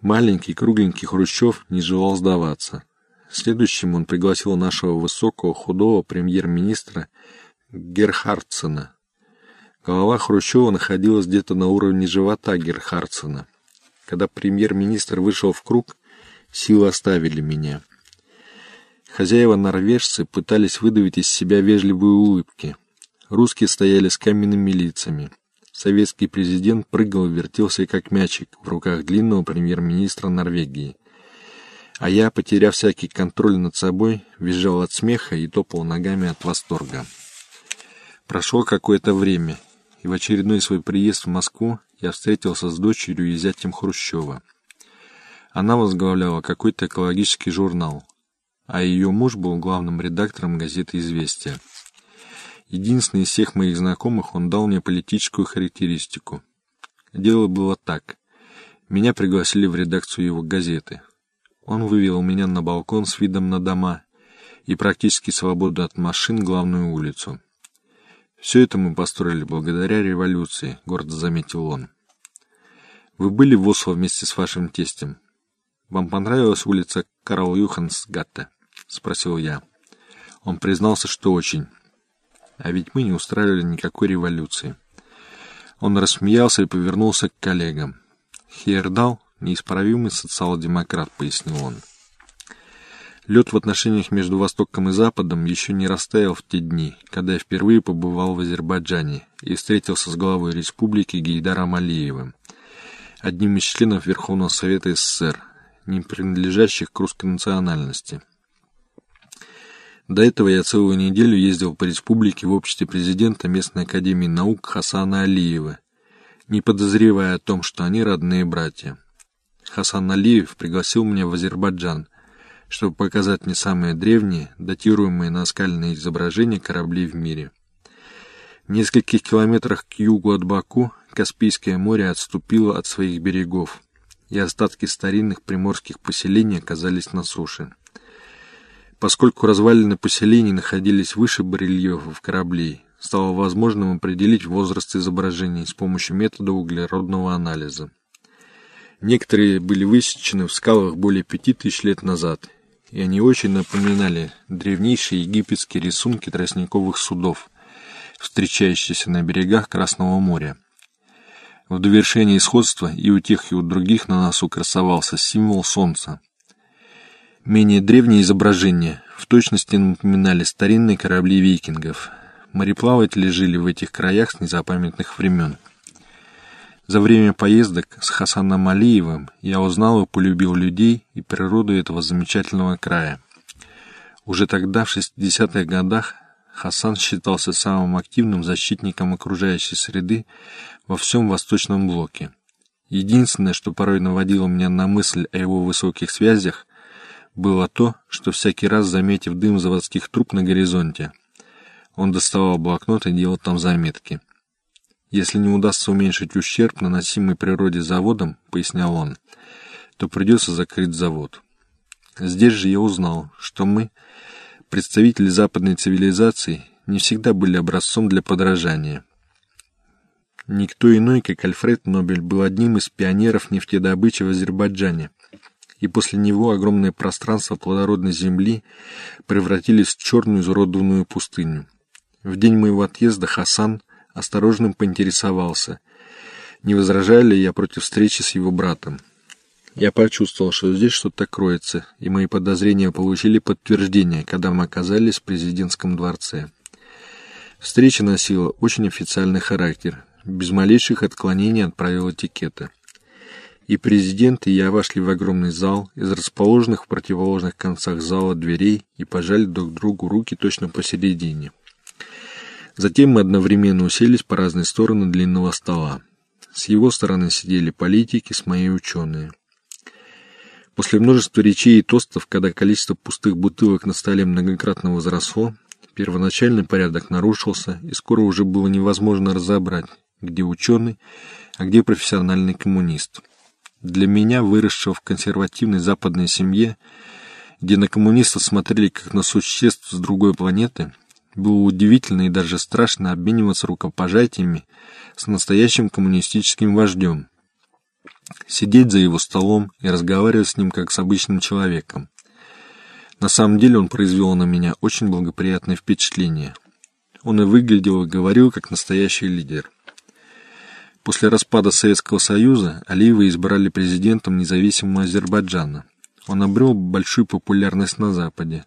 Маленький, кругленький Хрущев не желал сдаваться. Следующим он пригласил нашего высокого, худого премьер-министра Герхардсена. Голова Хрущева находилась где-то на уровне живота Герхардсена. Когда премьер-министр вышел в круг, силы оставили меня. Хозяева-норвежцы пытались выдавить из себя вежливые улыбки. Русские стояли с каменными лицами. Советский президент прыгал и вертелся, как мячик, в руках длинного премьер-министра Норвегии. А я, потеряв всякий контроль над собой, визжал от смеха и топал ногами от восторга. Прошло какое-то время, и в очередной свой приезд в Москву я встретился с дочерью и зятем Хрущева. Она возглавляла какой-то экологический журнал, а ее муж был главным редактором газеты «Известия». Единственный из всех моих знакомых он дал мне политическую характеристику. Дело было так. Меня пригласили в редакцию его газеты. Он вывел меня на балкон с видом на дома и практически свободу от машин главную улицу. Все это мы построили благодаря революции, гордо заметил он. Вы были в Осло вместе с вашим тестем. Вам понравилась улица Карл Юхансгатта? Спросил я. Он признался, что очень. А ведь мы не устраивали никакой революции. Он рассмеялся и повернулся к коллегам. Хейердал — неисправимый социал-демократ, пояснил он. Лед в отношениях между Востоком и Западом еще не растаял в те дни, когда я впервые побывал в Азербайджане и встретился с главой республики Гейдаром Алиевым, одним из членов Верховного Совета СССР, не принадлежащих к русской национальности. До этого я целую неделю ездил по республике в обществе президента местной академии наук Хасана Алиева, не подозревая о том, что они родные братья. Хасан Алиев пригласил меня в Азербайджан – чтобы показать мне самые древние, датируемые наскальные изображения кораблей в мире. В нескольких километрах к югу от Баку Каспийское море отступило от своих берегов, и остатки старинных приморских поселений оказались на суше. Поскольку развалины поселений находились выше барельефов кораблей, стало возможным определить возраст изображений с помощью метода углеродного анализа. Некоторые были высечены в скалах более пяти тысяч лет назад и они очень напоминали древнейшие египетские рисунки тростниковых судов, встречающиеся на берегах Красного моря. В довершении сходства и у тех, и у других на носу красовался символ солнца. Менее древние изображения в точности напоминали старинные корабли викингов. Мореплаватели жили в этих краях с незапамятных времен. За время поездок с Хасаном Алиевым я узнал и полюбил людей и природу этого замечательного края. Уже тогда, в 60-х годах, Хасан считался самым активным защитником окружающей среды во всем Восточном блоке. Единственное, что порой наводило меня на мысль о его высоких связях, было то, что всякий раз, заметив дым заводских труб на горизонте, он доставал блокнот и делал там заметки. Если не удастся уменьшить ущерб, наносимый природе заводом, пояснял он, то придется закрыть завод. Здесь же я узнал, что мы, представители западной цивилизации, не всегда были образцом для подражания. Никто иной, как Альфред Нобель, был одним из пионеров нефтедобычи в Азербайджане, и после него огромное пространство плодородной земли превратились в черную изуродованную пустыню. В день моего отъезда Хасан осторожным поинтересовался, не возражаю ли я против встречи с его братом. Я почувствовал, что здесь что-то кроется, и мои подозрения получили подтверждение, когда мы оказались в президентском дворце. Встреча носила очень официальный характер, без малейших отклонений от правил этикета. И президент, и я вошли в огромный зал, из расположенных в противоположных концах зала дверей и пожали друг другу руки точно посередине. Затем мы одновременно уселись по разные стороны длинного стола. С его стороны сидели политики, с моей ученые. После множества речей и тостов, когда количество пустых бутылок на столе многократно возросло, первоначальный порядок нарушился, и скоро уже было невозможно разобрать, где ученый, а где профессиональный коммунист. Для меня, выросшего в консервативной западной семье, где на коммунистов смотрели как на существ с другой планеты, было удивительно и даже страшно обмениваться рукопожатиями с настоящим коммунистическим вождем. сидеть за его столом и разговаривать с ним как с обычным человеком. На самом деле он произвел на меня очень благоприятное впечатление. Он и выглядел, и говорил, как настоящий лидер. После распада Советского Союза Алиева избрали президентом независимого Азербайджана. Он обрел большую популярность на Западе.